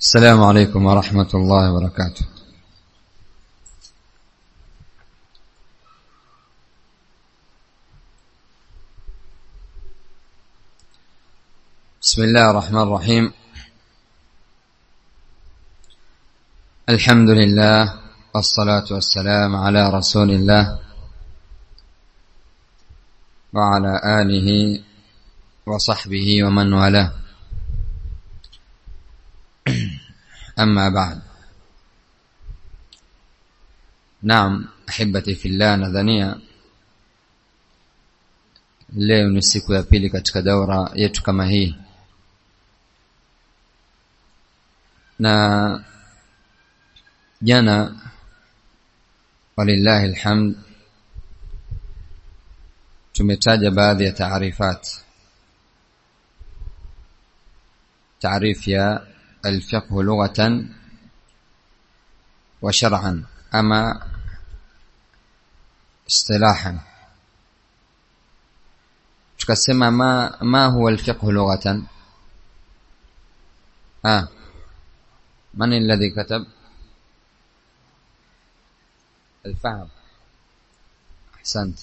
السلام عليكم ورحمة الله وبركاته. بسم الله الرحمن الرحيم. الحمد لله والصلاة والسلام على رسول الله وعلى آله وصحبه ومن والاه. أما بعد نعم أحبتي في الله nadhania leo ni siku ya pili katika daura yetu kama hii na jana walillahi alhamd tumetaja baadhi ya taarifat taarif ya الفقه لغة وشرعا أما اصطلاحا. تقسم ما ما هو الفقه لغة؟ آه. من الذي كتب؟ الفهم. أحسنت.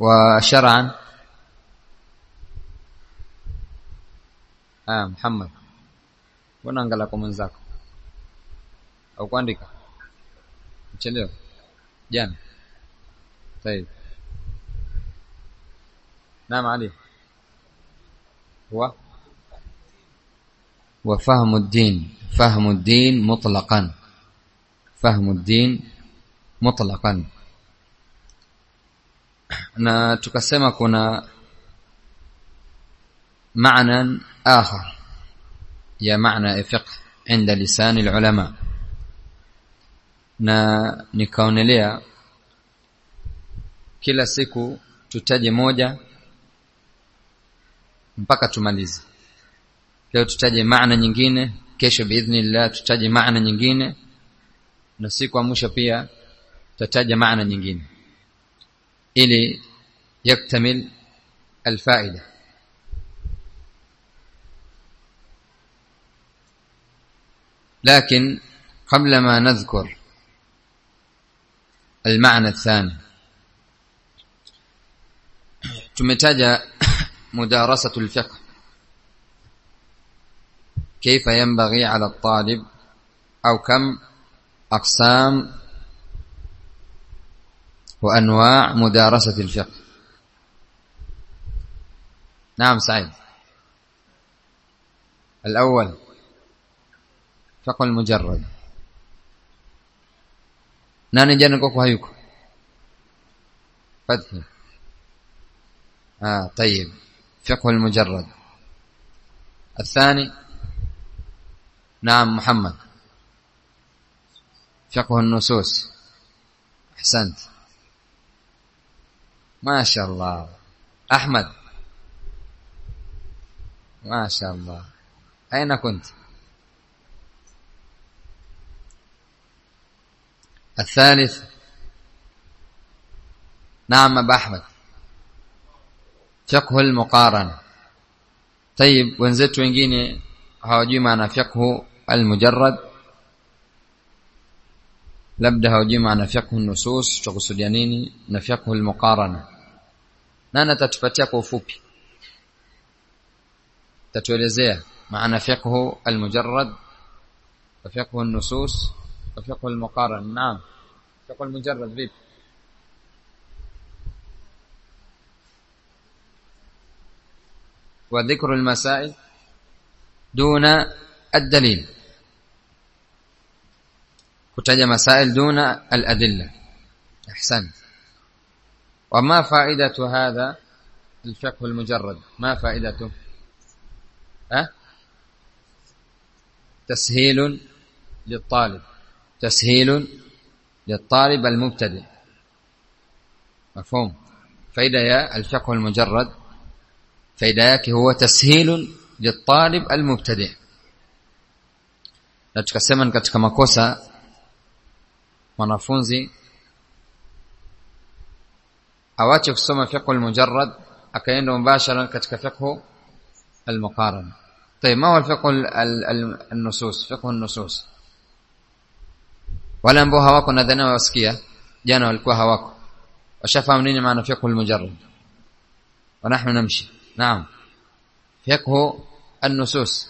وشرعا؟ ah Muhammad mbona angala kwa mwenzako au kuandika mchelewa jana طيب نعم علي هو وفهم الدين فهم الدين مطلقا فهم الدين مطلقا na tukasema kuna معنى آخر يا معنى فقه عند لسان العلماء na nikaonelea kila siku tutaje moja mpaka tumalize leo tutaje maana nyingine kesho biidhnillah tutaje maana nyingine na siku ya mwisho pia tutataja maana nyingine ili yaktamil alfaida لكن قبل ما نذكر المعنى الثاني. tumetaja مدارسة الفقه. كيف ينبغي على الطالب أو كم أقسام وأنواع مدارسة الفقه؟ نعم سعيد. الأول فقه المجرد nani jana kwako hayuko فتحي آه طيب. فقه المجرد الثاني. نعم محمد. فقه النصوص. أحسنت. ما شاء الله. أحمد. ما شاء الله. أين كنت؟ الثالث نعم أبا أحمد. فقه المقارنة. طيب ونزلت وينجين هاوجي أنا فقه المجرد. لابد هاوجي أنا فقه النصوص تقصد يعنيني نفقه المقارنة. نانا تتفتيك وفوبي تتولي زيه معنى فقه المجرد وفقه النصوص. Fiqhu almuqarana naam fiqhu almujarrad vipi وذكر المسائل دون الدليل. kutaja مسائل دون الأدلة. أحسنت. وما فائدة هذا الفقه المجرد؟ ما فائدته؟ أه؟ تسهيل للطالب. تسهيل للطالب المبتدئ. مفهوم؟ فإذا يا الفقه المجرد فإذاك هو تسهيل للطالب المبتدئ. لذلك سمن كتك مكوسا منافونزي أواتف سمى فقه المجرد أكيند مباشرا كتك فقه المقارنة. طيب ما هو الفقه النصوص, فقه النصوص. Wale ambao hawako nadhani wasikia jana walikuwa hawako. Washafahamu nini maana fiqh almujarrad ونحن نمشي نعم فقه النصوص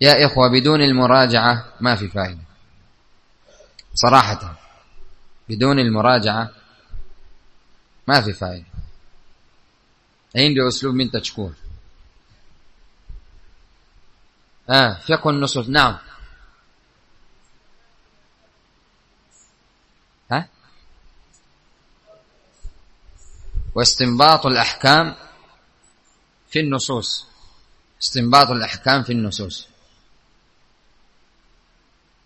يا إخوة بدون المراجعة ما في فائدة صراحة بدون المراجعة ما في فائدة عندي أسلوب من تشكور آه فقه النصوص نعم ها واستنباط الأحكام في النصوص. استنباط الأحكام في النصوص.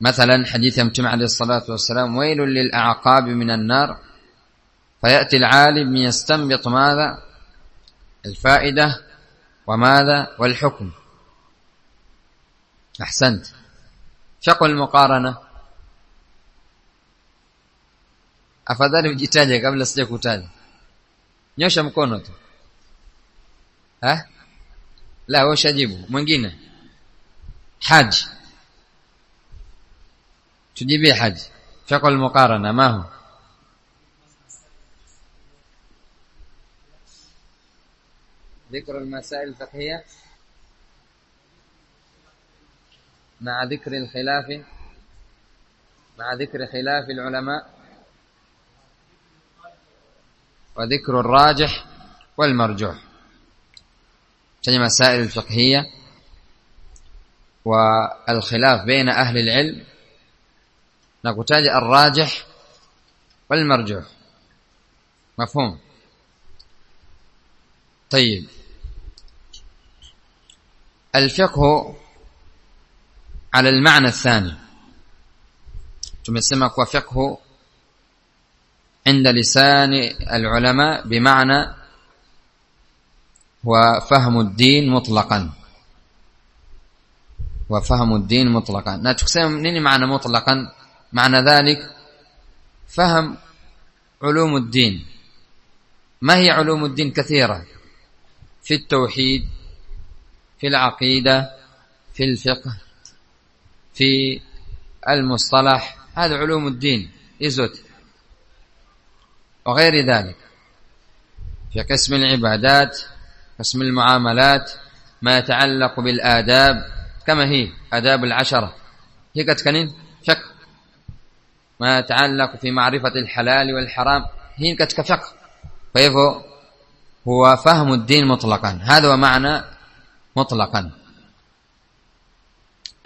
مثلا حديث يمتم عليه الصلاة والسلام ويل للأعقاب من النار فيأتي العالم يستنبط ماذا؟ الفائدة وماذا؟ والحكم. أحسنت. شق المقارنة. afadhali ujitaje kabla sija kutaja nyosha mkono tu ha la wewe ushajibu mwingine haji tujibie haji fiqh al-muqarana ma hu ذكر المسائل الفقهية مع ذكر الخلاف مع ذكر خلاف العلماء وذكر الراجح والمرجوح. تجي مسائل الفقهية. والخلاف بين أهل العلم. نقول الراجح والمرجوح. مفهوم؟ طيب. الفقه على المعنى الثاني. تمسمك وفقه عند لسان العلماء بمعنى وفهم الدين مطلقا. وفهم الدين مطلقا. نتقسم نيني معنى مطلقا؟ معنى ذلك فهم علوم الدين. ما هي علوم الدين كثيرة؟ في التوحيد في العقيدة في الفقه في المصطلح. هذا علوم الدين. إزوت وغير ذلك. في قسم العبادات قسم المعاملات ما يتعلق بالآداب كما هي آداب العشرة. هي قد كنين؟ فقه. ما يتعلق في معرفة الحلال والحرام هي قد كفقه. فيفو هو فهم الدين مطلقا. هذا هو معنى مطلقا.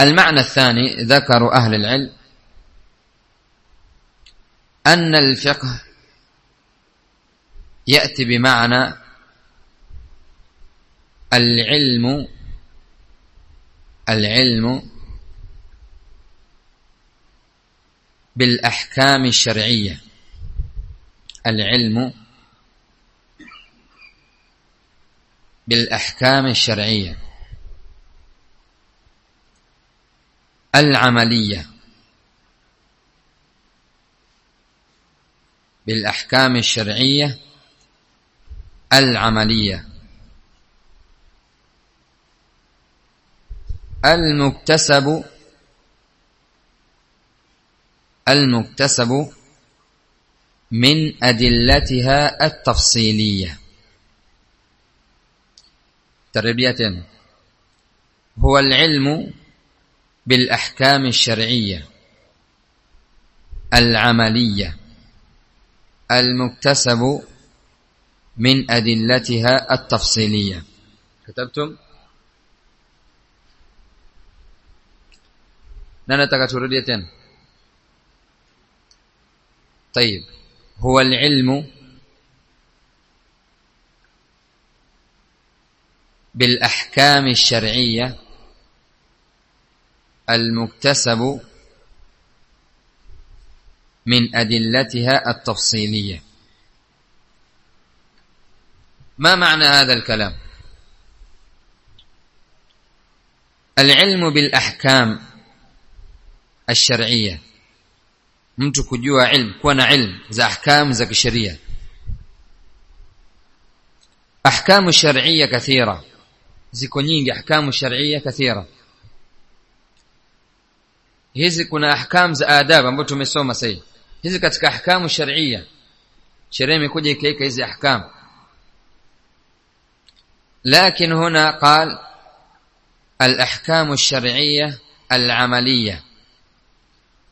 المعنى الثاني ذكر أهل العلم أن الفقه يأتي بمعنى العلم العلم بالأحكام الشرعية. العلم بالأحكام الشرعية. العملية بالأحكام الشرعية. العملية. المكتسب المكتسب من أدلتها التفصيلية. تربية هو العلم بالأحكام الشرعية. العملية. المكتسب من أدلتها التفصيلية. كتبتم؟ ننتك تردية طيب هو العلم بالأحكام الشرعية المكتسب من أدلتها التفصيلية. ما معنى هذا الكلام العلم بالأحكام الشرعية mtu kujua ilmu kuwa na ilmu za ahkamu za kisheria ahkamu shar'iyya kathira ziko nyingi ahkamu shar'iyya kathira hizi kuna ahkam za adab ambazo tumesoma sasa hizi katika ahkamu shar'iyya sheria imekuja ikaika hizi ahkam لكن هنا قال الأحكام الشرعية العملية.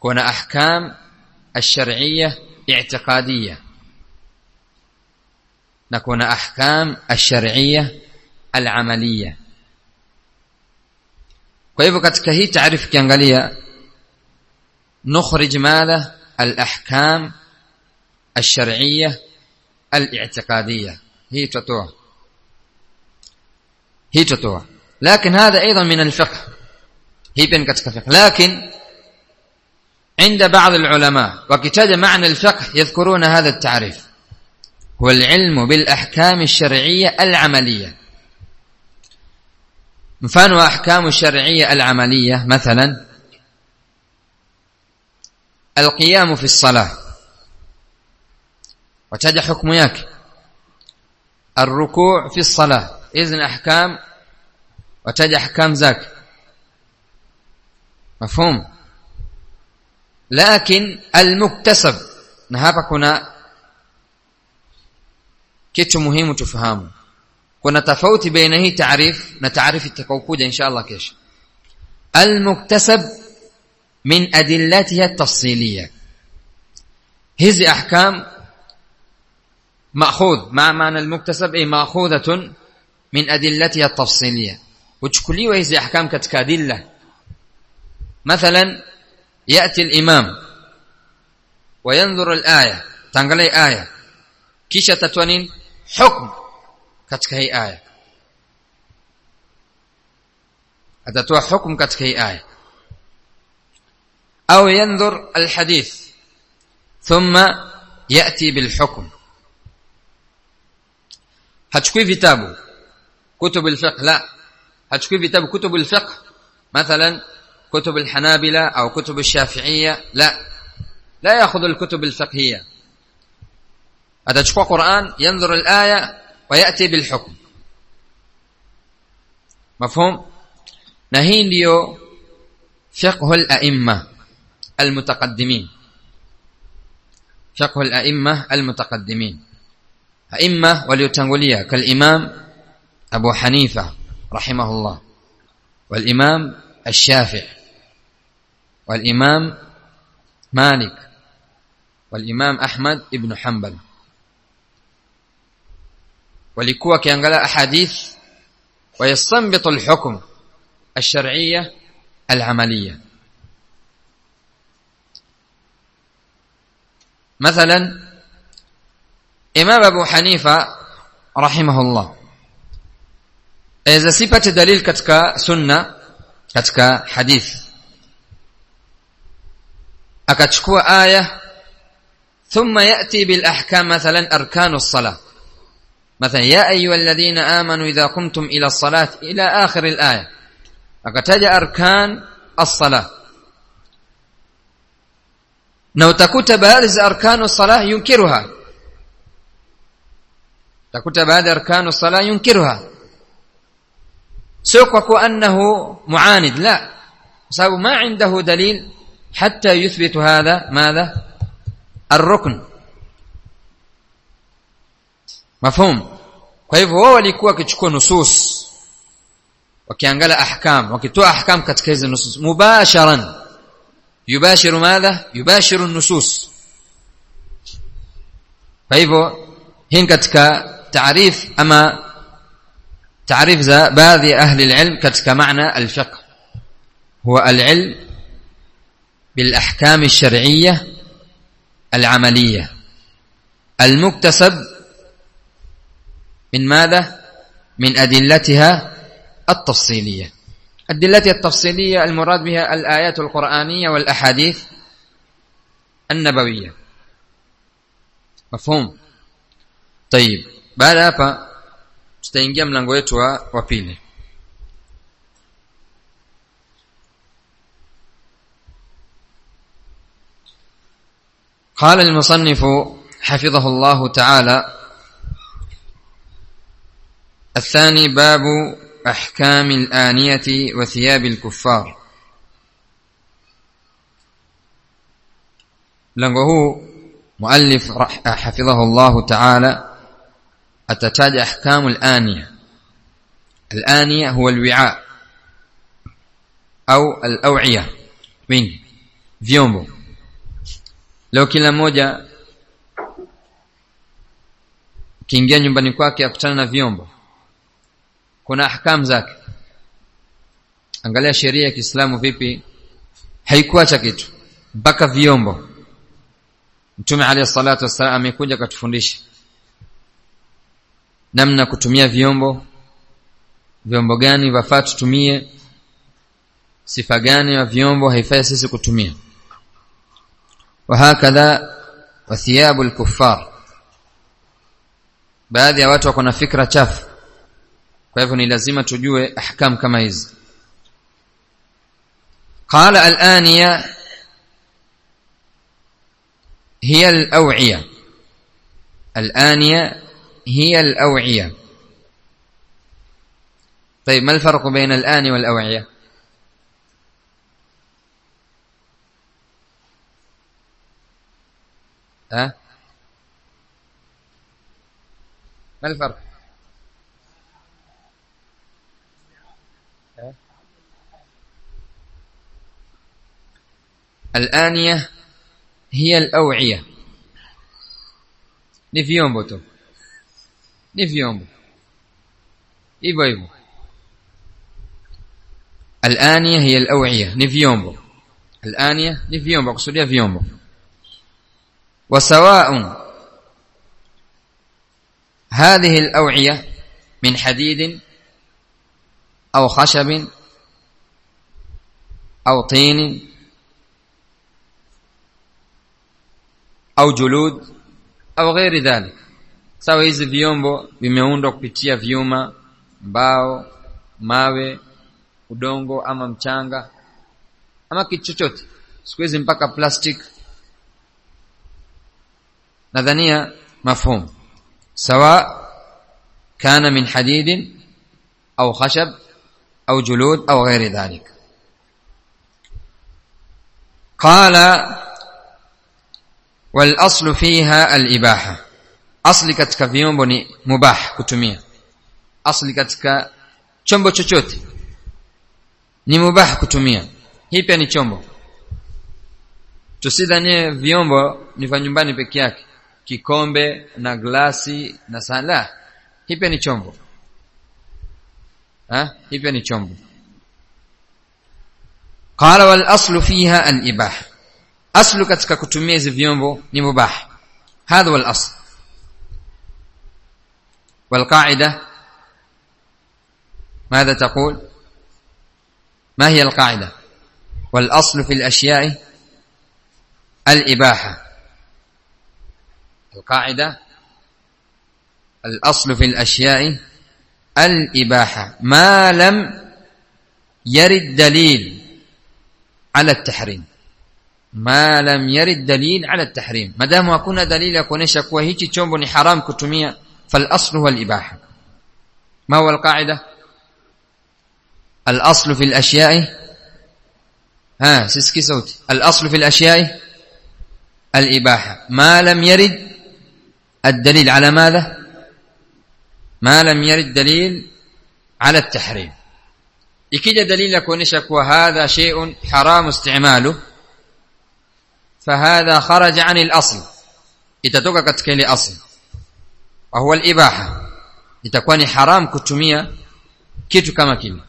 كنا أحكام الشرعية اعتقادية. نكون أحكام الشرعية العملية. kwa hivyo katika hii taarifu kiangalia نخرج ماذا الأحكام الشرعية الاعتقادية. هي تطوع. هي تطوع لكن هذا أيضا من الفقه. هي بين فقه. لكن عند بعض العلماء وكتاب معنى الفقه يذكرون هذا التعريف. هو العلم بالأحكام الشرعية العملية. مفان أحكام الشرعية العملية مثلا القيام في الصلاة. وتجا حكم ياك. الركوع في الصلاة. إذن أحكام وتجا أحكام ذاك. مفهوم؟ لكن المكتسب نهابا كنا muhimu tufahamu kuna tofauti baina hii taarif na taarifu itakayokuja insha Allah kesho المكتسب من أدلتها التفصيلية. هذه أحكام مأخوذ. مع معنى المكتسب؟ أي مأخوذة من أدلتها التفصيلية. وتشكلي هذه أحكام كتكادلة مثلا يأتي الإمام وينظر الآية تنقلي آية. كيشة تتونين؟ حكم كتكهي آية. أتتوى حكم كتكهي آية. أو ينظر الحديث ثم يأتي بالحكم. هتشكوي vitabu كتب الفقه لا. هتشكي في كتاب كتب الفقه؟ مثلا كتب الحنابلة أو كتب الشافعية لا. لا يأخذ الكتب الفقهية. هتشكي قرآن ينظر الآية ويأتي بالحكم. مفهوم؟ نهين ليو فقه الأئمة المتقدمين. فقه الأئمة المتقدمين. أئمة وليتنغلية كالإمام أبو حنيفة رحمه الله والإمام الشافع والإمام مالك والإمام أحمد ابن حنبل. ولكوة كيانغلا أحاديث ويستنبط الحكم الشرعية العملية. مثلا إمام أبو حنيفة رحمه الله اذا sipate dalil katika sunna katika hadith akachukua thumma yati bil ahkam mathalan arkanus salah مثلا يا أيها الذين آمنوا إذا قمتم إلى الصلاة إلى آخر الآية akataja arkan as-salah na utakuta baadhi za arkanu salah yunkiruha utakuta baadhi arkanu salah سوقك أنه معاند. لا. سو ما عنده دليل حتى يثبت هذا. ماذا؟ الركن. مفهوم؟ كيف هو اللي كوا نصوص. وكيانجلا أحكام. وكتو أحكام كتكيز النصوص. مباشرا. يباشر ماذا؟ يباشر النصوص. طيب، فايفو هين كتكا تعريف أما تعريف ذا بعض أهل العلم كتك معنى الفقه. هو العلم بالأحكام الشرعية العملية. المكتسب من ماذا؟ من أدلتها التفصيلية. أدلتها التفصيلية المراد بها الآيات القرآنية والأحاديث النبوية. مفهوم؟ طيب بعد hapa tutaingia mlango wetu wa pili قال المصنف حفظه الله تعالى الثاني باب أحكام الآنية وثياب الكفار mlango huu muallif hafidhahu llahu taala atataja ahkamu alaniya. Alaniya huwa alwi'a au al-aw'iya wingi vyombo. Leo kila mmoja kiingia nyumbani kwake akutana na vyombo. Kuna ahkamu zake. Angalia sheria ya Kiislamu vipi? Haikuacha kitu mpaka vyombo. Mtume عليه الصلاه والسلام amekuja katufundisha namna kutumia vyombo. Vyombo gani vafaa tutumie? Sifa gani ya vyombo haifai sisi kutumia? Wahakadha wathiabu lkufar baadhi ya watu wako na fikra chafu. Kwa hivyo ni lazima tujue ahkam kama hizi. Qala alaniya hiya alaw'iya. Alaniya هي الأوعية. طيب ما الفرق بين الآنية والأوعية؟ ها؟ ما الفرق؟ ها؟ الآنية هي الأوعية. Vyombo tu hivyo hivyo الآنية هي الأوعية vyombo الآنية vyombo kusudia vyombo وسواء هذه الأوعية من حديد أو خشب أو طين au julud au ghairi dhalik sawa hizi vyombo vimeundwa kupitia vyuma mbao mawe udongo ama mchanga ama kitu chochote siku hizi mpaka plastic nadhania mafhum sawa kana min hadid au khashab au julud au ghairi dhalik qala والاصل فيها الاباحه asli katika vyombo ni mubah kutumia. Asli katika chombo chochote ni mubah kutumia. Hii pia ni chombo. Tusidhanie vyombo ni vya nyumbani peke yake. Kikombe na glasi na sala hii pia ni chombo. Ha? Hii pia ni chombo. Qala wal aslu fiha al ibah. Aslu katika kutumia hizi vyombo ni mubah. Hadha wal asl والقاعدة ماذا تقول؟ ما هي القاعدة؟ والأصل في الأشياء الإباحة. القاعدة الأصل في الأشياء الإباحة. ما لم يرد دليل على التحريم. ma lam yarid dalil ala tahrim madamu hakuna dalili ya kuonesha kuwa hichi chombo ni فالأصل هو الإباحة. ما هو القاعدة؟ الأصل في الأشياء. ها سيسكي صوتي. الأصل في الأشياء الإباحة. ما لم يرد الدليل على ماذا؟ ما لم يرد دليل على التحريم. إكيد دليل كونشك وهذا شيء حرام استعماله. فهذا خرج عن الأصل. إذا كتكيلي أصل وهو الإباحة. يتكواني حرام كتمية كتو كما كلمة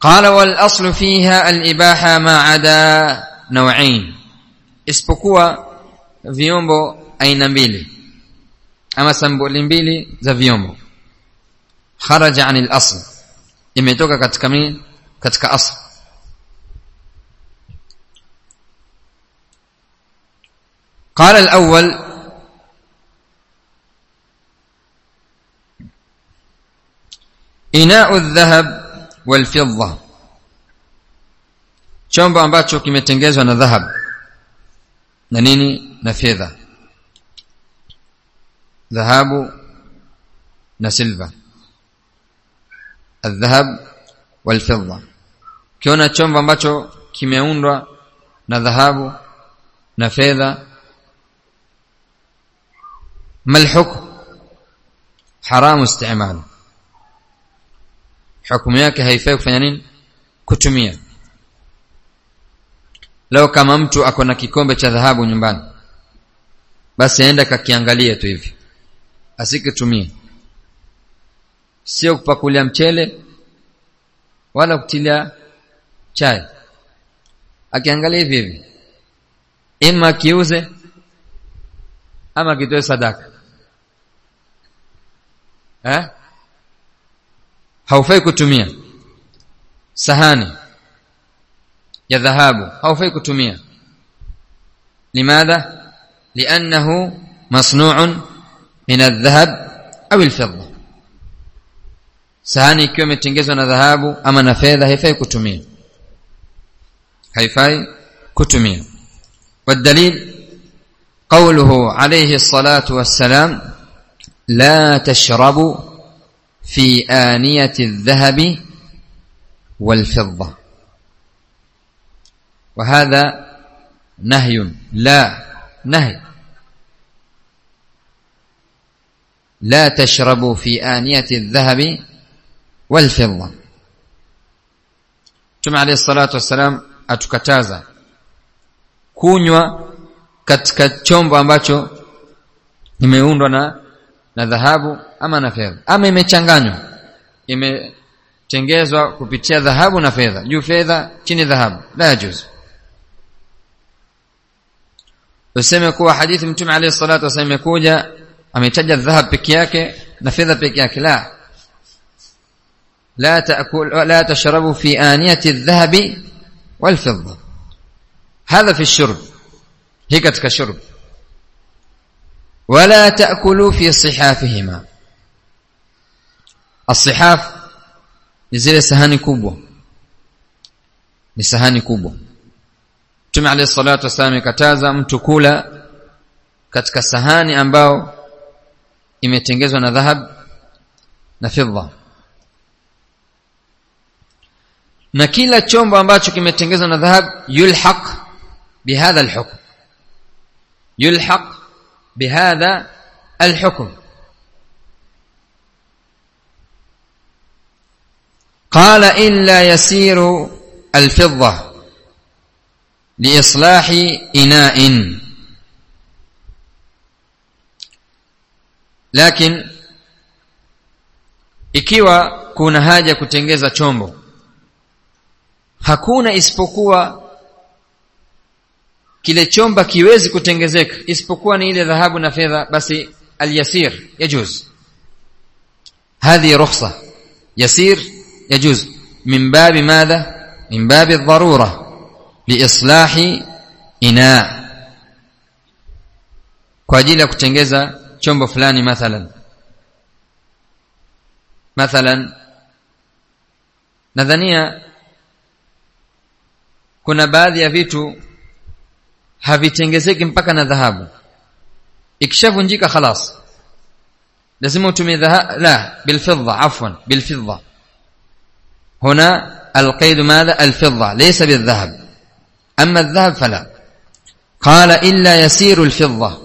قال والأصل فيها الإباحة ما عدا نوعين. إسبقوا فيومبو أي نبيلي أما سنبو لنبيلي ذا فيومبو. خرج عن الأصل. إما يتوكا كتكمين كتك أصل. قال الأول إناء الذهب والفضة chombo ambacho kimetengezwa na dhahab na nini na fedha dhahabu na silver aldhahab walfidda ukiona chombo ambacho kimeundwa na dhahabu na fedha malhukm haramu istimalu hukumu yake haifai kufanya nini? Kutumia. Leo kama mtu ako na kikombe cha dhahabu nyumbani basi aenda kakiangalia tu hivi. Asikitumie sio kupakulia mchele wala kutilia chai. Akiangalia hivi hivi. Ima kiuze ama kitoe sadaka. Eh haufai kutumia sahani ya dhahabu haufai kutumia limadha liannahu masnu'un min aldhahab au alfidda sahani ikiwa imetengenezwa na dhahabu ama na fedha haifai kutumia haifai kutumia والدليل قوله عليه الصلاة والسلام لا تشربوا في آنية الذهب والفضة. وهذا نهي لا نهي. لا تشربوا في آنية الذهب والفضة. Mtume عليه الصلاة والسلام atukataza kunywa katika chombo ambacho imeundwa na na dhahabu ama na fedha ama imechanganywa imetengezwa kupitia dhahabu na fedha juu fedha chini dhahabu la yajuzu useme kuwa hadithi mtume alayhi salatu wasallam imekuja ametaja dhahab peke yake na fedha peke yake la لا تأكل لا تشربوا في آنية الذهب والفضة هذا في الشرب هي katika شرب ولا تأكلوا في صحافهما الصحاف ni zile sahani kubwa ni sahani kubwa Mtume عليه الصلاه والسلام ikataza mtu kula katika sahani ambao imetengezwa na dhahab na fidda na kila chombo ambacho kimetengezwa na dhahab yulhaq bihadha alhukm yulhaq بهذا الحكم. قال إلا يسير الفضة لإصلاح إناء. لكن إكيوا كون هاجة كتنجيزة چومبو هكون إسبقوا kile chomba kiwezi kutengezeka isipokuwa ni ile dhahabu na fedha basi alyasir yajuz هذه رخصة يسير يجوز من باب ماذا من باب الضرورة لإصلاح إناء kwa ajili ya kutengeza chombo fulani mathalan mathalan nadhania kuna baadhi ya vitu havitengezeki mpaka na dhahabu ikishavunjika khalas lazima utumie la bilfidda afwan bilfidda هنا القيد ماذا الفضة ليس بالذهب أما الذهب فلا قال إلا يسير الفضة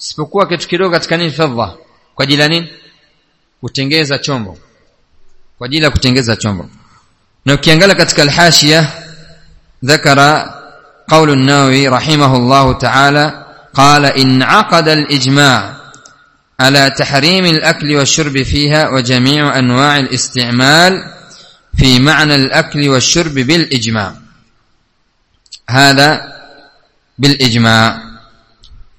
isipokuwa kitu kidogo katika nini fedha kwa ajili ya nini kutengeza chombo kwa ajili ya kutengeza chombo na ukiangalia katika alhashia dhakara قول النووي رحمه الله تعالى قال إن عقد الإجماع على تحريم الأكل والشرب فيها وجميع أنواع الاستعمال في معنى الأكل والشرب بالإجماع. هذا بالإجماع.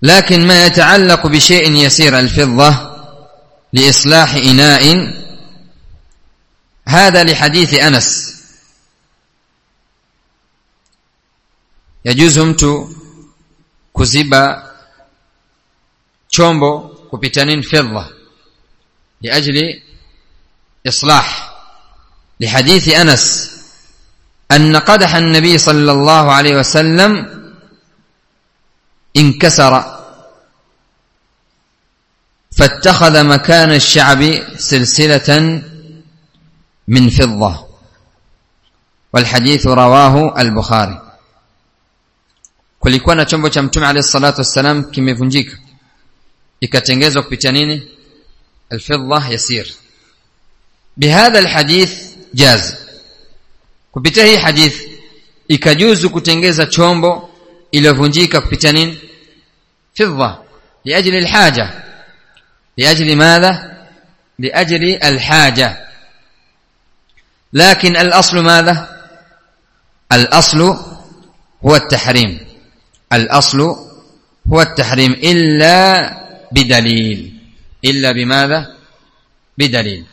لكن ما يتعلق بشيء يسير الفضة لإصلاح إناء هذا لحديث أنس. Yajuzu mtu kuziba chombo kupita nini fedha liajli islah لحديث أنس أن قدح النبي صلى الله عليه وسلم انكسر فاتخذ مكان الشعب سلسلة من فضة والحديث رواه البخاري kulikuwa na chombo cha mtume alayhi salatu wassalam kimevunjika ikatengezwa kupitia nini alfidda yasir bihadha alhadith jaz kupitia hii hadith ikajuzu kutengeza chombo iliyovunjika kupitia nini fidda liajli alhaja liajli madha liajli alhaja لكن الاصل ماذا الاصل هو التحريم al-aslu huwa at-tahrim illa bidalil illa bimadha bidalil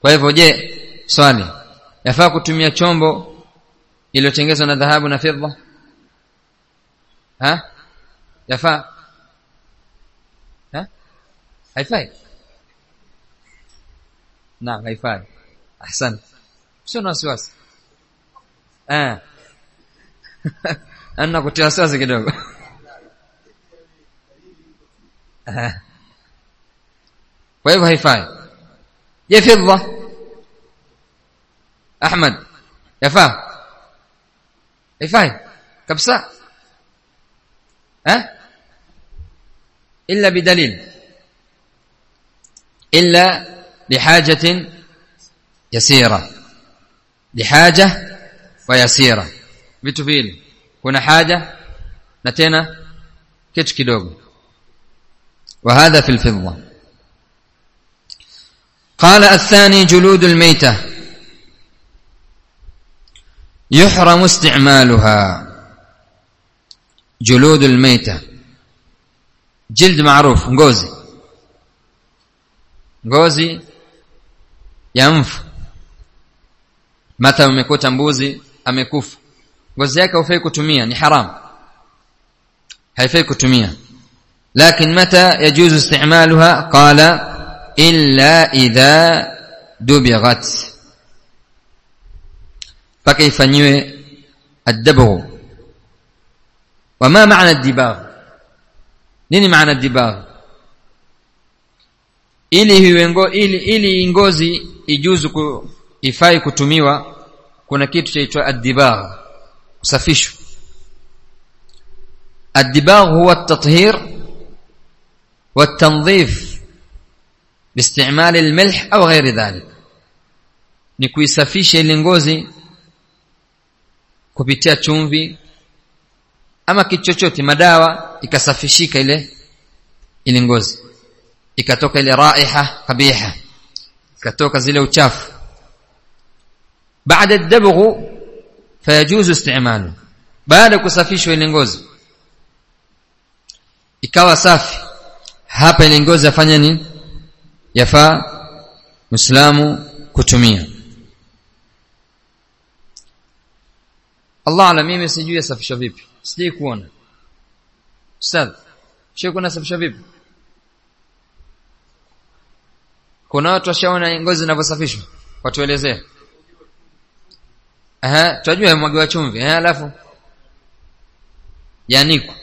kwa hivyo je swali yafaa kutumia chombo iliyotengenezwa na dhahabu na fedha ha? Yafaa? Ha? Haifai? Naam haifai. Ahsan sio na wasiwasi. Eh. Ana kutia wasiwasi kidogo kwa hivyo haifai je fedha ahmad yafaa haifai kabisa eh illa bidalil illa لحاجة يسيرة لحاجة ويسيرة vitu vile kuna haja na tena kitu kidogo وهذا في الفضة قال الثاني جلود الميتة يحرم استعمالها جلود الميتة جلد معروف ngozi ngozi ya mfu mata umekuta mbuzi amekufa ngozi yake haifai kutumia ni haram haifai kutumia لكن متى يجوز استعمالها قال إلا إذا دبغت فكيف نيوي الدبغ وما معنى الدباغ nini maana dibagh ili hiwengo ili ili ngozi ijuzu ku, ifai kutumiwa kuna kitu chaitwa ad-dibagh kusafishwa الدباغ هو التطهير والتنظيف باستعمال الملح أو غير ذلك. نكوي سفيش لنغوزي كبتيا تشومفي أما كي تشوتي مداوى إكا سفيشيك إليه لنغوزي إكا توك إلي رائحة قبيحة. إكا توك زيلو تشاف. بعد الدبغ fayajuzu isti'malu. Baada kusafishwa ile ngozi ikawa safi hapa ile ngozi afanya nini? Yafaa muislamu kutumia. Allah ala mimi sijui yasafisha vipi. Sijui kuona. Ustadh sio kuna safisha vipi. Kuna watu washaona ngozi zinavyosafishwa watuelezee aha tunajua mwagiwa chumvi eh alafu? Yaniko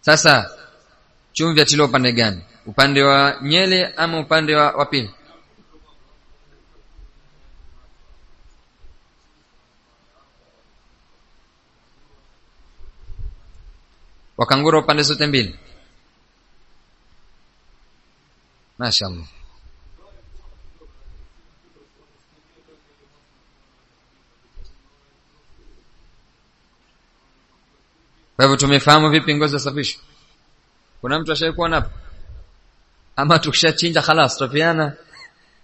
sasa chumvi atiliwa upande gani? Upande wa nyele ama upande wa, wa pili? Wakangura upande zote mbili? Mashaallah Kwa hivyo tumefahamu vipi ngozi zasafishwa. Kuna mtu ashaikuwa napo? Ama tukishachinja khalas tofiana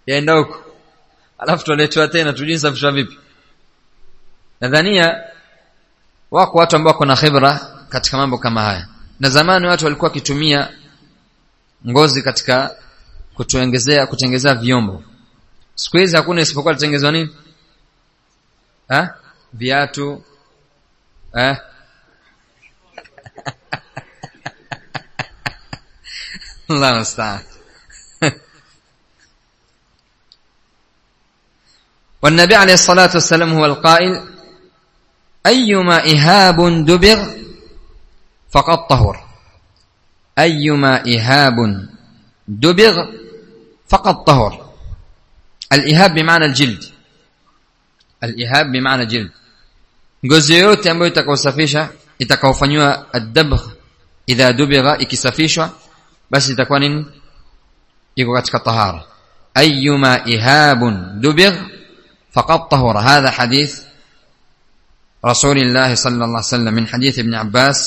yaenda huko. Alafu tuletwa tena tujue safishwa vipi. Nadhania wako watu ambao kuna khibra katika mambo kama haya. Na zamani watu walikuwa wakitumia ngozi katika kutuongezea kutengezea vyombo. Siku hizi hakuna isipokuwa litengenezwa nini? Ha? Viatu. Eh? الله المستعان والنبي عليه الصلاة والسلام هو القائل أيما إهاب دبغ فقد طهر. أيما إهاب دبغ فقد طهر. الإهاب بمعنى الجلد. الإهاب بمعنى الجلد. ngozi yote ambayo itakaosafisha itakaofanywa adabgh idha dubigha ikisafishwa basi itakuwa nini iko katika ayyuma ihabun dubigh faqad tahura hadha hadith رسول الله صلى الله عليه وسلم من حديث ابن عباس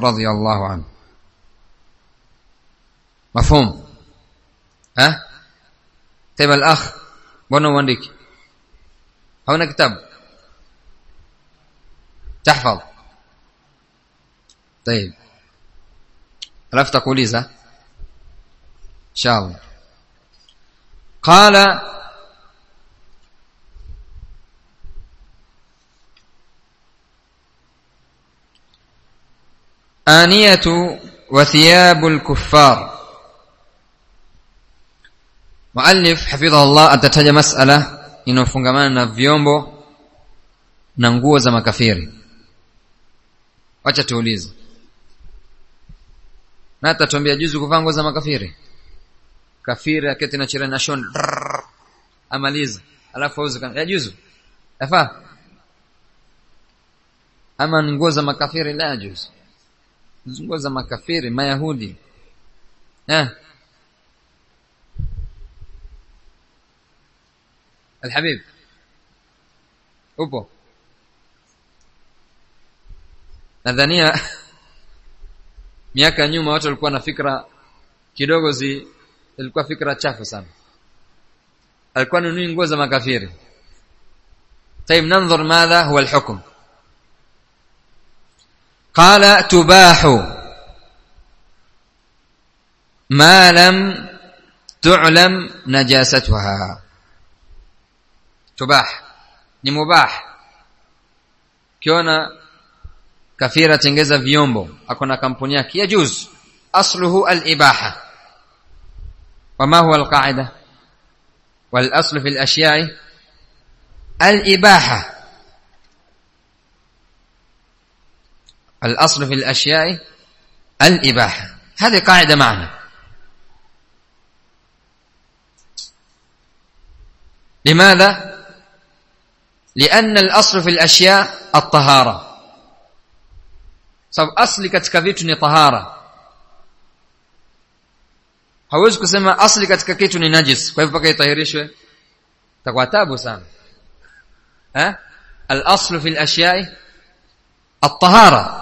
رضي الله عنه. مفهوم؟ ها؟ طيب الأخ بونو وندك هنا كتاب. تحفظ. طيب. عرفت kuuliza ان شاء الله قال آنية وثياب الكفار مؤلف حفظه الله atataja masala inayofungamana na vyombo na nguo za makafiri wacha tuulize na atatuambia juzu kuvaa nguo za makafiri kafiri aketi na chira na shon amaliza alafu auze kana ya juzu yafaa ama ni nguo za makafiri la juzu nguo za makafiri mayahudi eh الحبيب upo nadhania miaka nyuma watu walikuwa na fikra kidogo zi ilikuwa fikra chafu sana alikuwa nunui nguo za makafiri طيب ننظر ماذا هو الحكم قال تباح ما لم تعلم نجاستها تباح ni mubah kiona kafira tengeza vyombo akona kampuni yake yajuz asluhu al-ibaha wama huwa al-qa'ida wal aslu fi al-ashya'i al-ibaha الأصل في الأشياء الإباحة هذه قاعدة معنا لماذا؟ لأن الأصل في الأشياء الطهارة sababu asli katika vitu ni tahara hauwezi kusema asli katika kitu ni najis kwa hivyo mpaka itahirishwe itakuwa tabu sana eh al-aslu fi al-ashya'i at-tahara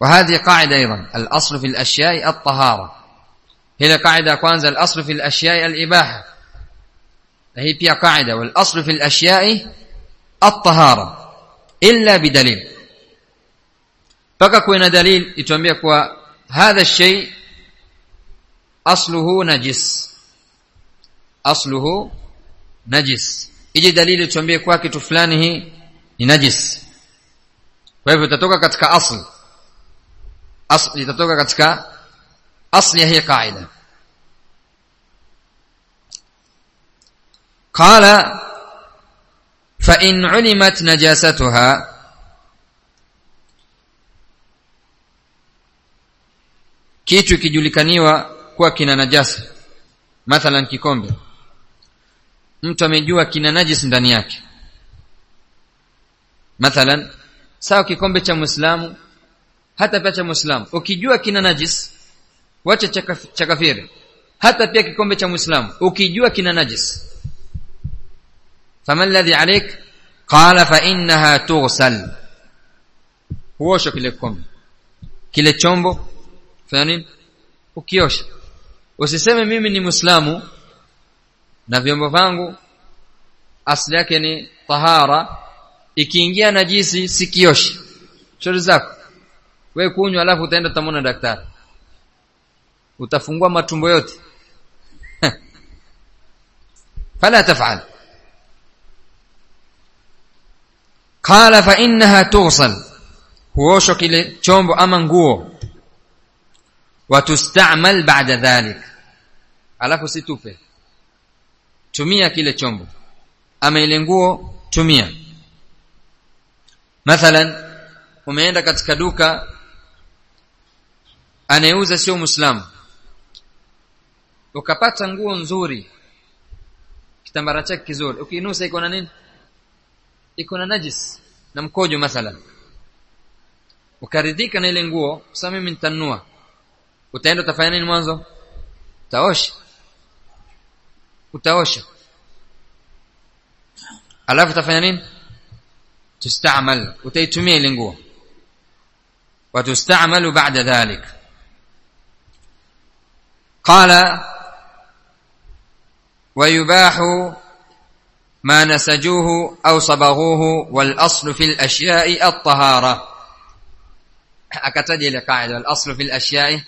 وهذه قاعدة أيضا الأصل في الأشياء الطهارة هنا قاعدة كwanza الأصل في الأشياء الإباحة هي pia قاعدة والأصل في الأشياء الطهارة illa bidalil. Mpaka kuwe na dalil itwambia kuwa hadha shay asluhu najis. Asluhu najis. Ije dalili itwambia kwa kitu fulani hii ni najis. Kwa hivyo itatoka katika asl. Asl itatoka katika asli ya hii kaida. Qala فإن علمت نجاستها kitu kijulikaniwa kuwa kina najasa mathalan kikombe mtu amejua kina najis ndani yake mathalan sawa kikombe cha muislamu hata pia cha muislamu ukijua kina najis wacha cha kafiri hata pia kikombe cha muislamu ukijua kina najis فما الذي عليك قال فإنها تغسل huosha kile kikombe kile chombo fanya nini ukiosha usiseme mimi ni muislamu na vyombo vangu asili yake ni tahara ikiingia najisi sikioshi shauri zako wewe kunywa alafu utaenda utamwona daktari utafungua matumbo yote fala tafal qala fa innaha tughsal. Huoshwa kile chombo ama nguo. Watustamal ba'da dhalik. Alafu situpe tumia kile chombo. Ama ile nguo tumia. Mathalan umeenda katika duka anayeuza sio muislamu. Ukapata nguo nzuri kitambara chake kizuri. Ukiinusa iko na nini iko na najis na mkojo mathalan ukaridhika na ile nguo sasa mimi nitanunua utaenda utafanya nini mwanzo utaosha utaosha alafu utafanya nini tustamal utaitumia ile nguo وتستعمل بعد ذلك قال ويباح ما نسجوه أو صبغوه والأصل في الأشياء الطهارة. أكتدي لقاعدة الأصل في الأشياء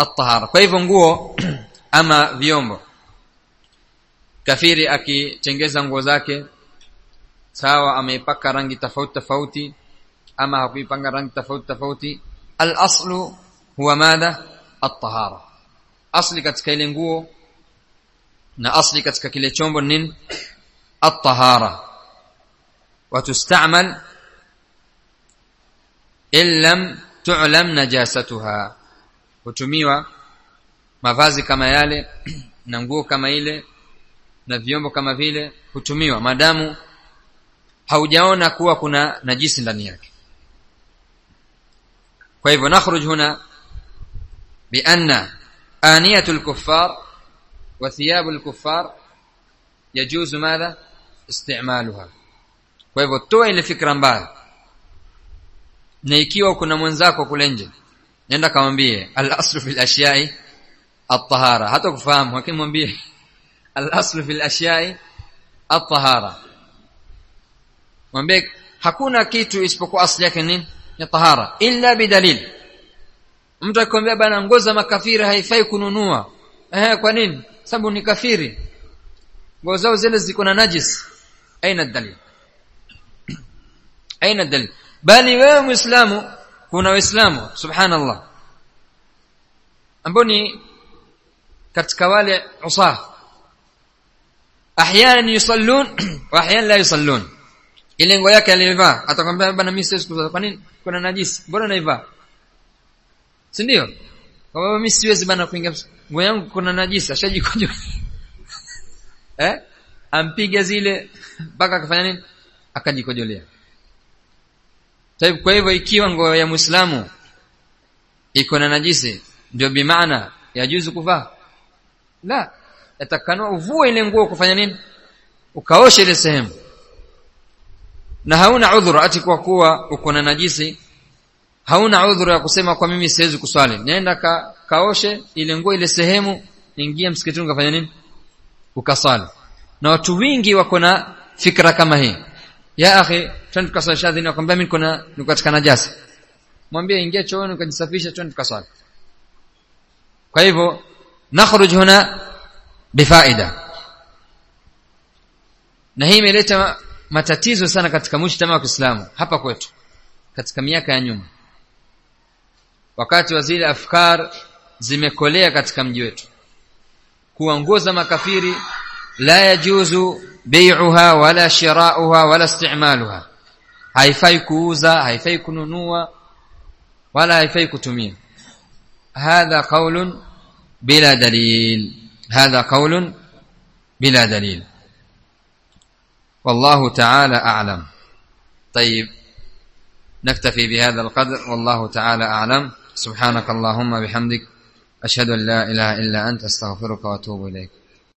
الطهارة. كيف نقول أما فيومبو كفيري أكي تنجز نقوزاك سوا أما يبقى رنجي تفوت تفوتي أما هو يبقى رنجي تفوت تفوتي. الأصل هو ماذا؟ الطهارة. أصل كتكيلنقو نأصل كتكيلتشومبو نين at-tahara wa tustamal illam tu'lam najasatuha hutumiwa mavazi kama yale na nguo kama ile na vyombo kama vile hutumiwa madamu haujaona kuwa kuna najisi ndani yake kwa hivyo nakhruj huna bianna aniyatul kuffar wa thiyabul kuffar yajuzu madha istimaluha. Kwa hivyo toa ile fikra mbaya. Na ikiwa kuna mwenzako kule nje nenda kamwambie al-aslu fil ashiya'i at-tahara. Hata kufahamu lakini mwambie al-aslu fil ashiya'i at-tahara. Mwambie hakuna kitu isipokuwa asli yake nini? Ya tahara illa bidalil. Mtu akikwambia bana ngoza makafiri haifai kununua. Eh kwa nini? Sababu ni kafiri. Nguo zao zile ziko na najis أين الدليل؟ أين الدليل؟ بل يوم إسلام هنا إسلام سبحان الله أبني كتكوال عصاة. أحيانا يصلون وأحيانا لا يصلون. إلا أن يكون لفا أتكلم بأبنا ميسيس كنا نجيس بنا نفا سنديو؟ Kalau misteri sebenarnya aku ingat, gue yang kena najis, saya juga juga. Eh? Ampiga zile mpaka akafanya nini? Akajikojolea. Kwa hivyo ikiwa nguo ya Muislamu iko na najisi ndio bimaana yajuzu kuvaa? La yatakana uvue ile nguo kufanya nini? Ukaoshe ile sehemu. Na hauna udhuru ati kwa kuwa uko na najisi hauna udhuru ya kusema kwa mimi siwezi kuswali. Nenda ka, kaoshe ile nguo ile sehemu ingia msikitini ukafanya nini? Ukasali na watu wingi wako na fikra kama hii. Ya akhi twende tukaswali shadhi nakwambia mimi kuna niko katika najasa. Mwambie ingia chooni ukajisafisha twende tukaswali. Kwa hivyo nakhruj huna bifaida. Na hii imeleta matatizo sana katika mshtama wa Kiislamu hapa kwetu katika miaka ya nyuma. Wakati wa zile afkar zimekolea katika mji wetu. Kuongoza makafiri لا يجوز بيعها ولا شراؤها ولا استعمالها. هاي فيكوزا هاي فيكنونوا ولا هاي فيكتمية هذا قول بلا دليل. هذا قول بلا دليل. والله تعالى أعلم. طيب نكتفي بهذا القدر. والله تعالى أعلم. سبحانك اللهم بحمدك أشهد أن لا إله إلا أنت أستغفرك وأتوب إليك.